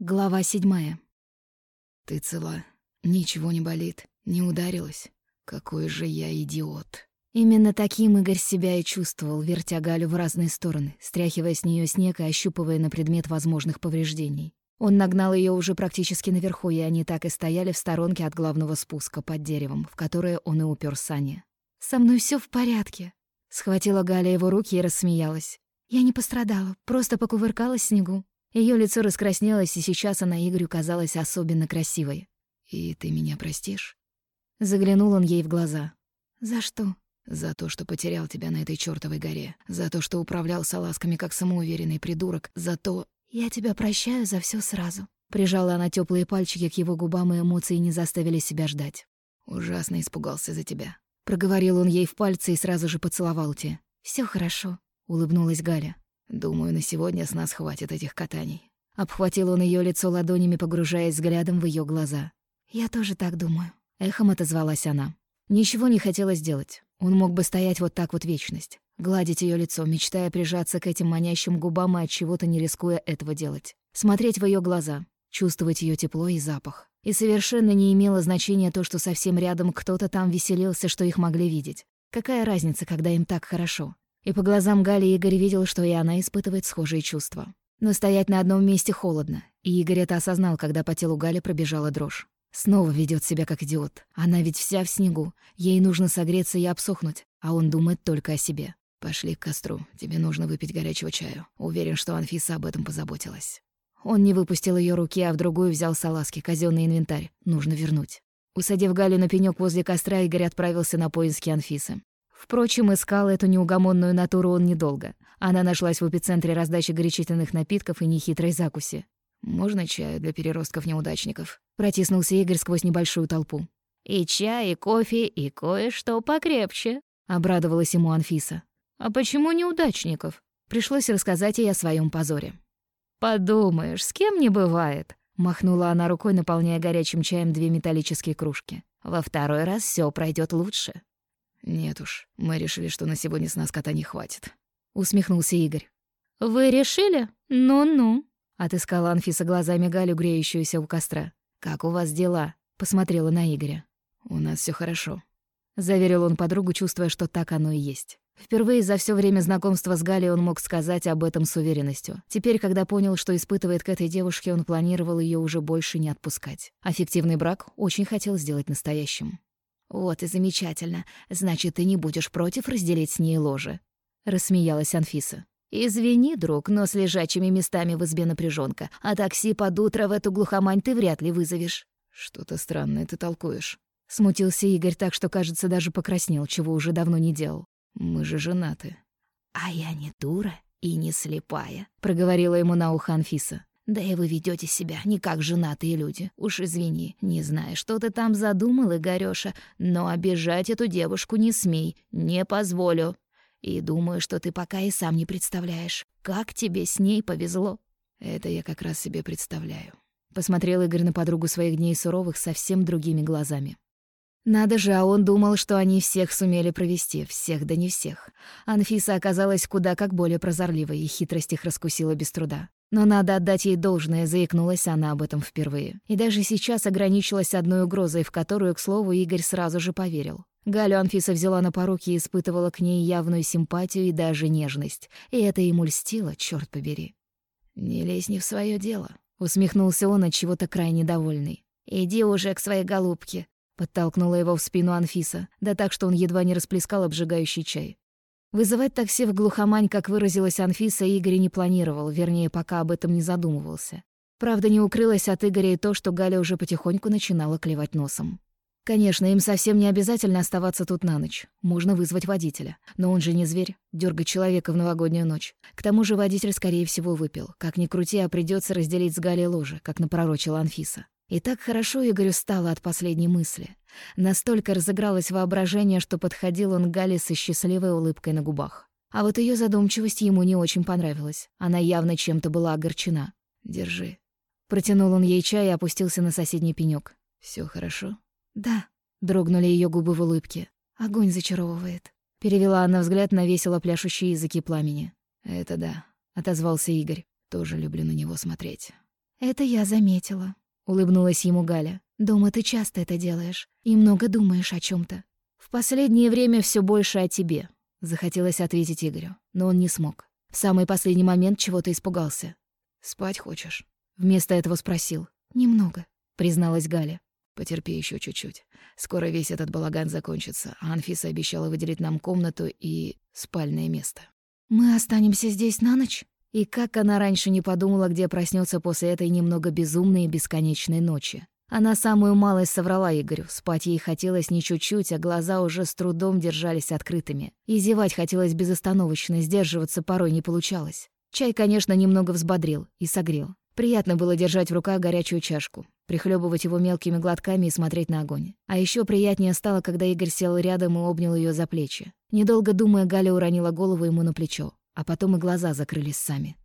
Глава седьмая. «Ты цела? Ничего не болит? Не ударилась? Какой же я идиот!» Именно таким Игорь себя и чувствовал, вертя Галю в разные стороны, стряхивая с нее снег и ощупывая на предмет возможных повреждений. Он нагнал ее уже практически наверху, и они так и стояли в сторонке от главного спуска под деревом, в которое он и упер сани. «Со мной все в порядке», — схватила Галя его руки и рассмеялась. «Я не пострадала, просто покувыркалась в снегу. Ее лицо раскраснелось, и сейчас она Игорю казалась особенно красивой. «И ты меня простишь?» Заглянул он ей в глаза. «За что?» «За то, что потерял тебя на этой чёртовой горе. За то, что управлял салазками как самоуверенный придурок. За то...» «Я тебя прощаю за всё сразу». Прижала она тёплые пальчики к его губам, и эмоции не заставили себя ждать. «Ужасно испугался за тебя». Проговорил он ей в пальцы и сразу же поцеловал те. «Всё хорошо», — улыбнулась Галя. Думаю, на сегодня с нас хватит этих катаний. Обхватил он ее лицо ладонями, погружаясь взглядом в ее глаза. «Я тоже так думаю», — эхом отозвалась она. Ничего не хотела сделать. Он мог бы стоять вот так вот вечность, гладить ее лицо, мечтая прижаться к этим манящим губам и от чего-то не рискуя этого делать. Смотреть в ее глаза, чувствовать ее тепло и запах. И совершенно не имело значения то, что совсем рядом кто-то там веселился, что их могли видеть. Какая разница, когда им так хорошо? И по глазам Гали Игорь видел, что и она испытывает схожие чувства. Но стоять на одном месте холодно, и Игорь это осознал, когда по телу Гали пробежала дрожь. Снова ведет себя как идиот. Она ведь вся в снегу. Ей нужно согреться и обсохнуть, а он думает только о себе. «Пошли к костру. Тебе нужно выпить горячего чаю. Уверен, что Анфиса об этом позаботилась». Он не выпустил ее руки, а в другую взял салазки, казенный инвентарь. Нужно вернуть. Усадив Галю на пенёк возле костра, Игорь отправился на поиски Анфисы. Впрочем, искал эту неугомонную натуру он недолго. Она нашлась в эпицентре раздачи горячительных напитков и нехитрой закуси. «Можно чаю для переростков-неудачников?» Протиснулся Игорь сквозь небольшую толпу. «И чай, и кофе, и кое-что покрепче», — обрадовалась ему Анфиса. «А почему неудачников?» Пришлось рассказать ей о своем позоре. «Подумаешь, с кем не бывает», — махнула она рукой, наполняя горячим чаем две металлические кружки. «Во второй раз все пройдет лучше». «Нет уж, мы решили, что на сегодня с нас кота не хватит», — усмехнулся Игорь. «Вы решили? Ну-ну», — отыскала Анфиса глазами Галю, греющуюся у костра. «Как у вас дела?» — посмотрела на Игоря. «У нас все хорошо», — заверил он подругу, чувствуя, что так оно и есть. Впервые за все время знакомства с Галей он мог сказать об этом с уверенностью. Теперь, когда понял, что испытывает к этой девушке, он планировал ее уже больше не отпускать. Аффективный брак очень хотел сделать настоящим. «Вот и замечательно. Значит, ты не будешь против разделить с ней ложе?» — рассмеялась Анфиса. «Извини, друг, но с лежачими местами в избе напряженка, а такси под утро в эту глухомань ты вряд ли вызовешь». «Что-то странное ты толкуешь». Смутился Игорь так, что, кажется, даже покраснел, чего уже давно не делал. «Мы же женаты». «А я не дура и не слепая», — проговорила ему на ухо Анфиса. Да и вы ведете себя не как женатые люди. Уж извини, не знаю, что ты там задумал, Игорёша, но обижать эту девушку не смей, не позволю. И думаю, что ты пока и сам не представляешь, как тебе с ней повезло. Это я как раз себе представляю. Посмотрел Игорь на подругу своих дней суровых совсем другими глазами. Надо же, а он думал, что они всех сумели провести, всех да не всех. Анфиса оказалась куда как более прозорливой, и хитрость их раскусила без труда. Но надо отдать ей должное, заикнулась она об этом впервые. И даже сейчас ограничилась одной угрозой, в которую, к слову, Игорь сразу же поверил. Галю Анфиса взяла на поруки и испытывала к ней явную симпатию и даже нежность. И это ему льстило, черт побери. «Не лезь не в свое дело», — усмехнулся он от чего-то крайне довольный. «Иди уже к своей голубке», — подтолкнула его в спину Анфиса, да так, что он едва не расплескал обжигающий чай. Вызывать такси в глухомань, как выразилась Анфиса, Игорь не планировал, вернее, пока об этом не задумывался. Правда, не укрылось от Игоря и то, что Галя уже потихоньку начинала клевать носом. Конечно, им совсем не обязательно оставаться тут на ночь. Можно вызвать водителя. Но он же не зверь, дергать человека в новогоднюю ночь. К тому же водитель, скорее всего, выпил. Как ни крути, а придется разделить с Галей ложе, как напророчила Анфиса. И так хорошо Игорю стало от последней мысли. Настолько разыгралось воображение, что подходил он к Гале со счастливой улыбкой на губах. А вот ее задумчивость ему не очень понравилась. Она явно чем-то была огорчена. «Держи». Протянул он ей чай и опустился на соседний пенёк. Все хорошо?» «Да», — дрогнули ее губы в улыбке. «Огонь зачаровывает». Перевела она взгляд на весело пляшущие языки пламени. «Это да», — отозвался Игорь. «Тоже люблю на него смотреть». «Это я заметила», — улыбнулась ему Галя. «Дома ты часто это делаешь и много думаешь о чем то «В последнее время все больше о тебе», — захотелось ответить Игорю, но он не смог. В самый последний момент чего-то испугался. «Спать хочешь?» Вместо этого спросил. «Немного», — призналась Галя. «Потерпи еще чуть-чуть. Скоро весь этот балаган закончится, а Анфиса обещала выделить нам комнату и спальное место». «Мы останемся здесь на ночь?» И как она раньше не подумала, где проснется после этой немного безумной и бесконечной ночи. Она самую малость соврала Игорю. Спать ей хотелось не чуть-чуть, а глаза уже с трудом держались открытыми. И зевать хотелось безостановочно, сдерживаться порой не получалось. Чай, конечно, немного взбодрил и согрел. Приятно было держать в руках горячую чашку, прихлебывать его мелкими глотками и смотреть на огонь. А еще приятнее стало, когда Игорь сел рядом и обнял ее за плечи. Недолго думая, Галя уронила голову ему на плечо, а потом и глаза закрылись сами.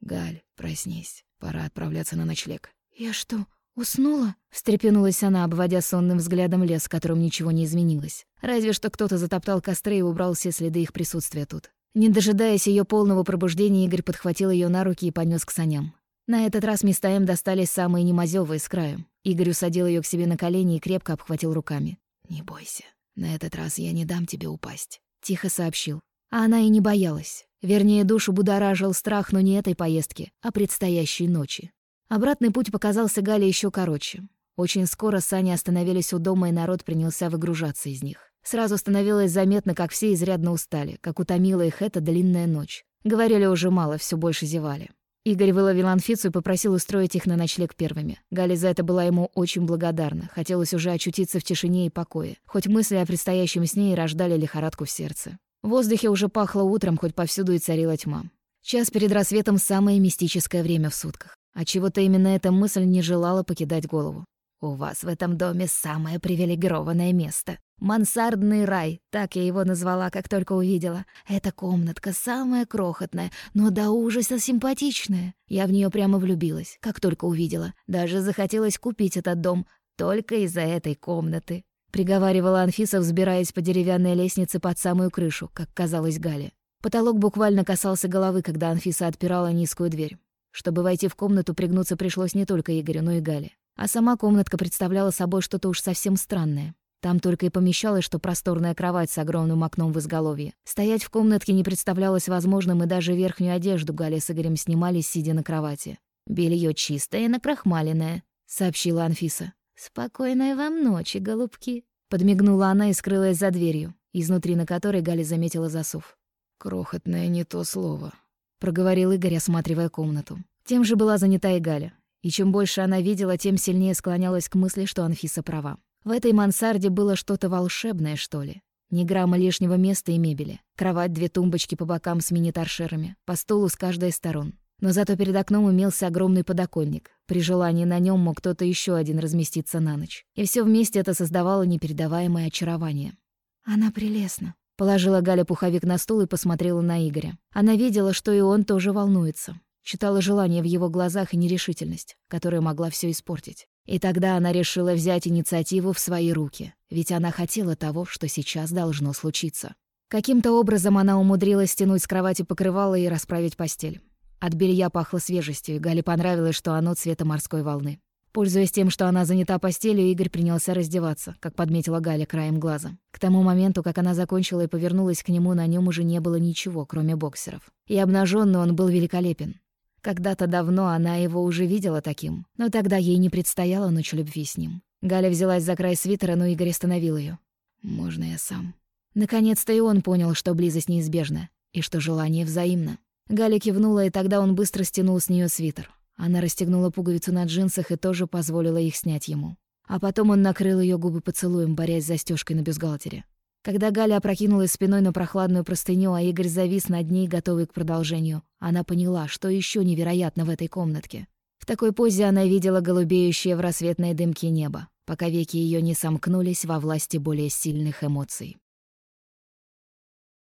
«Галь, проснись, пора отправляться на ночлег». «Я что, уснула?» — встрепенулась она, обводя сонным взглядом лес, в котором ничего не изменилось. Разве что кто-то затоптал костры и убрал все следы их присутствия тут. Не дожидаясь ее полного пробуждения, Игорь подхватил ее на руки и понес к саням. На этот раз места им достались самые немазёвые с краю. Игорь усадил ее к себе на колени и крепко обхватил руками. «Не бойся, на этот раз я не дам тебе упасть», — тихо сообщил. А она и не боялась. Вернее, душу будоражил страх, но не этой поездки, а предстоящей ночи. Обратный путь показался Гале еще короче. Очень скоро сани остановились у дома, и народ принялся выгружаться из них. Сразу становилось заметно, как все изрядно устали, как утомила их эта длинная ночь. Говорили уже мало, все больше зевали. Игорь выловил Анфицу и попросил устроить их на ночлег первыми. Галя за это была ему очень благодарна. Хотелось уже очутиться в тишине и покое. Хоть мысли о предстоящем с ней рождали лихорадку в сердце. Воздухе уже пахло утром, хоть повсюду и царила тьма. Час перед рассветом — самое мистическое время в сутках. А чего-то именно эта мысль не желала покидать голову. «У вас в этом доме самое привилегированное место. Мансардный рай, так я его назвала, как только увидела. Эта комнатка самая крохотная, но до ужаса симпатичная. Я в нее прямо влюбилась, как только увидела. Даже захотелось купить этот дом только из-за этой комнаты. Приговаривала Анфиса, взбираясь по деревянной лестнице под самую крышу, как казалось Гале. Потолок буквально касался головы, когда Анфиса отпирала низкую дверь. Чтобы войти в комнату, пригнуться пришлось не только Игорю, но и Гале. А сама комнатка представляла собой что-то уж совсем странное. Там только и помещалось, что просторная кровать с огромным окном в изголовье. Стоять в комнатке не представлялось возможным, и даже верхнюю одежду Галя с Игорем снимали, сидя на кровати. «Белье чистое, накрахмаленное», — сообщила Анфиса. «Спокойной вам ночи, голубки», — подмигнула она и скрылась за дверью, изнутри на которой Галя заметила засов. «Крохотное не то слово», — проговорил Игорь, осматривая комнату. Тем же была занята и Галя. И чем больше она видела, тем сильнее склонялась к мысли, что Анфиса права. В этой мансарде было что-то волшебное, что ли. Ни грамма лишнего места и мебели. Кровать, две тумбочки по бокам с мини-торшерами, по столу с каждой из сторон. Но зато перед окном имелся огромный подоконник. При желании на нем мог кто-то еще один разместиться на ночь. И все вместе это создавало непередаваемое очарование. «Она прелестна», — положила Галя пуховик на стул и посмотрела на Игоря. Она видела, что и он тоже волнуется. Читала желание в его глазах и нерешительность, которая могла все испортить. И тогда она решила взять инициативу в свои руки, ведь она хотела того, что сейчас должно случиться. Каким-то образом она умудрилась стянуть с кровати покрывало и расправить постель. От белья пахло свежестью, и Гале понравилось, что оно цвета морской волны. Пользуясь тем, что она занята постелью, Игорь принялся раздеваться, как подметила Галя краем глаза. К тому моменту, как она закончила и повернулась к нему, на нем уже не было ничего, кроме боксеров. И обнаженный он был великолепен. Когда-то давно она его уже видела таким, но тогда ей не предстояло ночь любви с ним. Галя взялась за край свитера, но Игорь остановил ее. «Можно я сам?» Наконец-то и он понял, что близость неизбежна, и что желание взаимно. Галя кивнула, и тогда он быстро стянул с нее свитер. Она расстегнула пуговицу на джинсах и тоже позволила их снять ему. А потом он накрыл ее губы поцелуем, борясь с застежкой на бюстгальтере. Когда Галя опрокинулась спиной на прохладную простыню, а Игорь завис над ней, готовый к продолжению, она поняла, что еще невероятно в этой комнатке. В такой позе она видела голубеющее в рассветной дымке небо, пока веки ее не сомкнулись во власти более сильных эмоций.